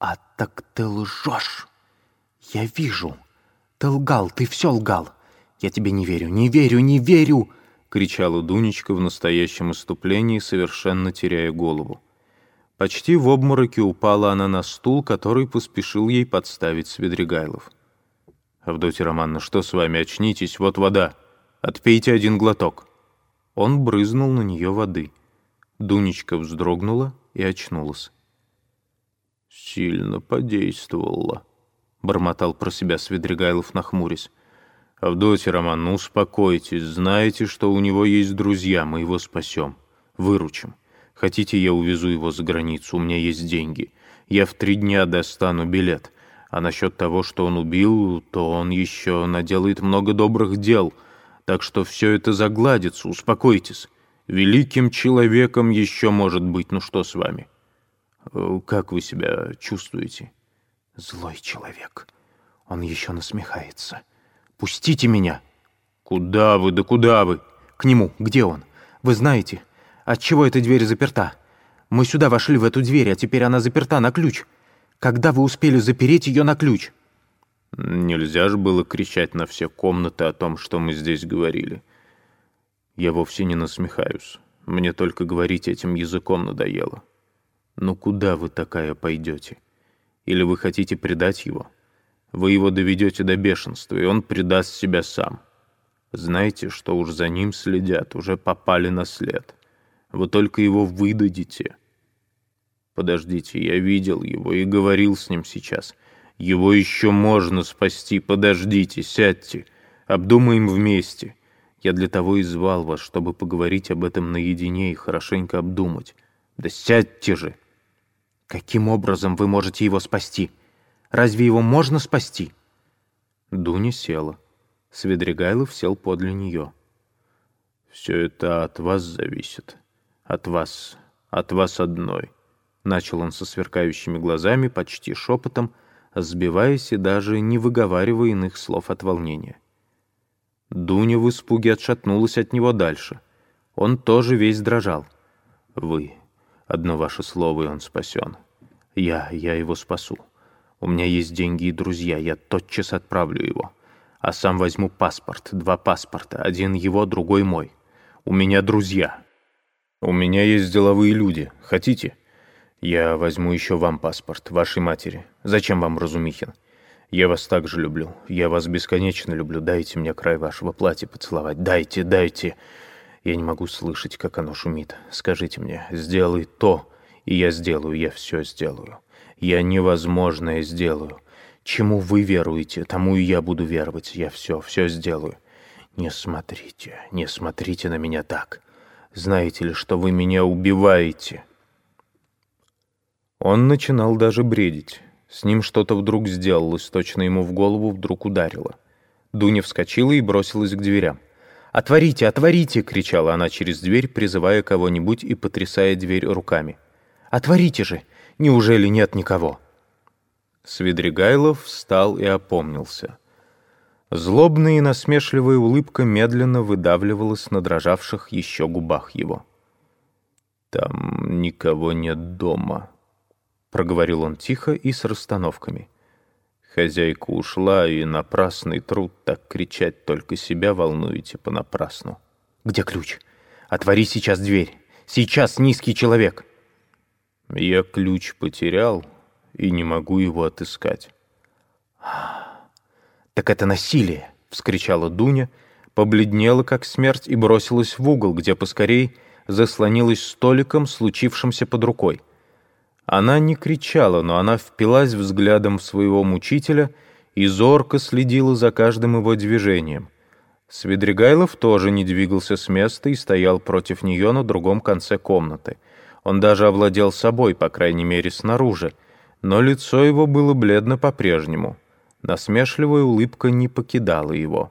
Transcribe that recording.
«А так ты лжешь! Я вижу! Ты лгал, ты все лгал! Я тебе не верю, не верю, не верю!» кричала Дунечка в настоящем иступлении, совершенно теряя голову. Почти в обмороке упала она на стул, который поспешил ей подставить Свидригайлов. «Авдотья Романовна, что с вами? Очнитесь, вот вода. Отпейте один глоток». Он брызнул на нее воды. Дунечка вздрогнула и очнулась. «Сильно подействовала», — бормотал про себя Свидригайлов, нахмурясь. «Авдотья Романовна, успокойтесь. Знаете, что у него есть друзья, мы его спасем. Выручим. Хотите, я увезу его за границу, у меня есть деньги. Я в три дня достану билет. А насчет того, что он убил, то он еще наделает много добрых дел. Так что все это загладится, успокойтесь. Великим человеком еще может быть. Ну что с вами? Э, как вы себя чувствуете? Злой человек. Он еще насмехается. Пустите меня. Куда вы, да куда вы? К нему. Где он? Вы знаете, отчего эта дверь заперта? Мы сюда вошли в эту дверь, а теперь она заперта на ключ. Когда вы успели запереть ее на ключ?» Нельзя же было кричать на все комнаты о том, что мы здесь говорили. Я вовсе не насмехаюсь. Мне только говорить этим языком надоело. Ну куда вы такая пойдете? Или вы хотите предать его? Вы его доведете до бешенства, и он предаст себя сам. Знаете, что уж за ним следят, уже попали на след. Вы только его выдадите, Подождите, я видел его и говорил с ним сейчас. Его еще можно спасти. Подождите, сядьте. Обдумаем вместе. Я для того и звал вас, чтобы поговорить об этом наедине и хорошенько обдумать. Да сядьте же. Каким образом вы можете его спасти? Разве его можно спасти? Дуня села. Свидригайлов сел подле нее. «Все это от вас зависит. От вас. От вас одной. Начал он со сверкающими глазами, почти шепотом, сбиваясь и даже не выговаривая иных слов от волнения. Дуня в испуге отшатнулась от него дальше. Он тоже весь дрожал. «Вы. Одно ваше слово, и он спасен. Я, я его спасу. У меня есть деньги и друзья, я тотчас отправлю его. А сам возьму паспорт, два паспорта, один его, другой мой. У меня друзья. У меня есть деловые люди. Хотите?» Я возьму еще вам паспорт, вашей матери. Зачем вам Разумихин? Я вас так же люблю. Я вас бесконечно люблю. Дайте мне край вашего платья поцеловать. Дайте, дайте. Я не могу слышать, как оно шумит. Скажите мне, сделай то, и я сделаю, я все сделаю. Я невозможное сделаю. Чему вы веруете, тому и я буду веровать. Я все, все сделаю. Не смотрите, не смотрите на меня так. Знаете ли, что вы меня убиваете?» Он начинал даже бредить. С ним что-то вдруг сделалось, точно ему в голову вдруг ударило. Дуня вскочила и бросилась к дверям. «Отворите, отворите!» — кричала она через дверь, призывая кого-нибудь и потрясая дверь руками. «Отворите же! Неужели нет никого?» Свидригайлов встал и опомнился. Злобная и насмешливая улыбка медленно выдавливалась на дрожавших еще губах его. «Там никого нет дома», — проговорил он тихо и с расстановками. Хозяйка ушла, и напрасный труд так кричать только себя волнуете понапрасну. «Где ключ? Отвори сейчас дверь! Сейчас, низкий человек!» Я ключ потерял и не могу его отыскать. «Так это насилие!» — вскричала Дуня, побледнела как смерть и бросилась в угол, где поскорей заслонилась столиком, случившимся под рукой. Она не кричала, но она впилась взглядом в своего мучителя и зорко следила за каждым его движением. Свидригайлов тоже не двигался с места и стоял против нее на другом конце комнаты. Он даже овладел собой, по крайней мере, снаружи, но лицо его было бледно по-прежнему. Насмешливая улыбка не покидала его.